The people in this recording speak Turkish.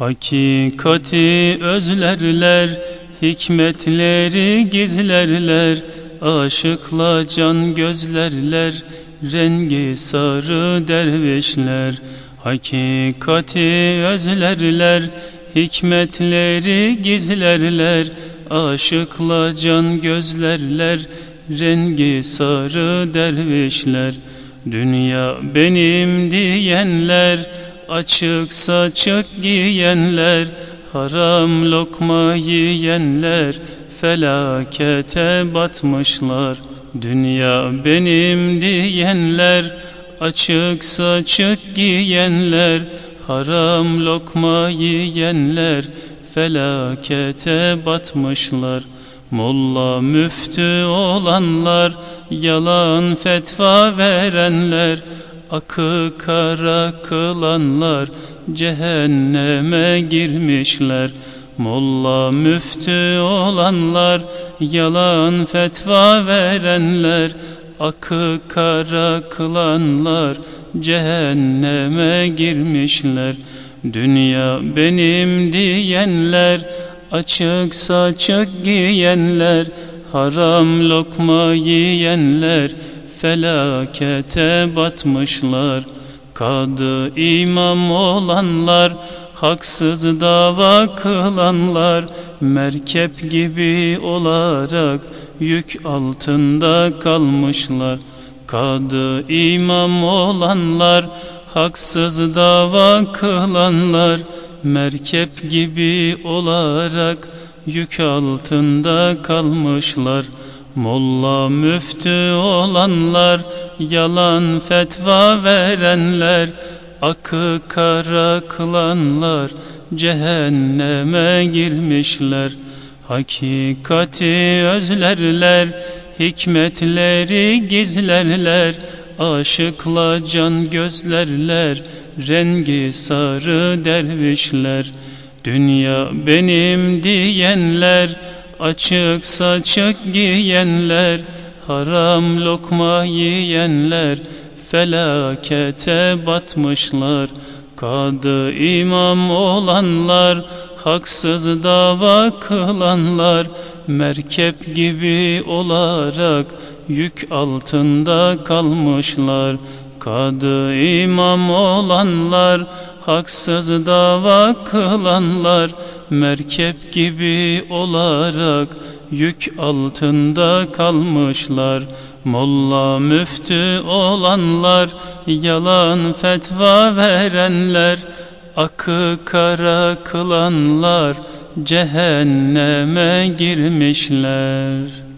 Hakikati özlerler, hikmetleri gizlerler, Aşıkla can gözlerler, rengi sarı dervişler. Hakikati özlerler, hikmetleri gizlerler, Aşıkla can gözlerler, rengi sarı dervişler. Dünya benim diyenler, Açık saçık giyenler Haram lokma yiyenler Felakete batmışlar. Dünya benim diyenler Açık saçık giyenler Haram lokma yiyenler Felakete batmışlar. Molla müftü olanlar Yalan fetva verenler Akı kara kılanlar cehenneme girmişler. Molla müftü olanlar yalan fetva verenler. Akı kara kılanlar cehenneme girmişler. Dünya benim diyenler açık saçık giyenler. Haram lokma yiyenler felakete batmışlar. Kadı imam olanlar Haksız dava kılanlar Merkep gibi olarak Yük altında kalmışlar. Kadı imam olanlar Haksız dava kılanlar Merkep gibi olarak Yük altında kalmışlar Molla müftü olanlar, yalan fetva verenler, akı kara kılanlar, cehenneme girmişler. Hakikati özlerler, hikmetleri gizlerler, aşıkla can gözlerler, rengi sarı dervişler. Dünya benim diyenler, Açık saçık giyenler Haram lokma yiyenler Felakete batmışlar. Kadı imam olanlar Haksız dava kılanlar Merkep gibi olarak Yük altında kalmışlar. Kadı imam olanlar Haksız dava kılanlar merkep gibi olarak yük altında kalmışlar. Molla müftü olanlar, yalan fetva verenler, akı kara kılanlar, cehenneme girmişler.''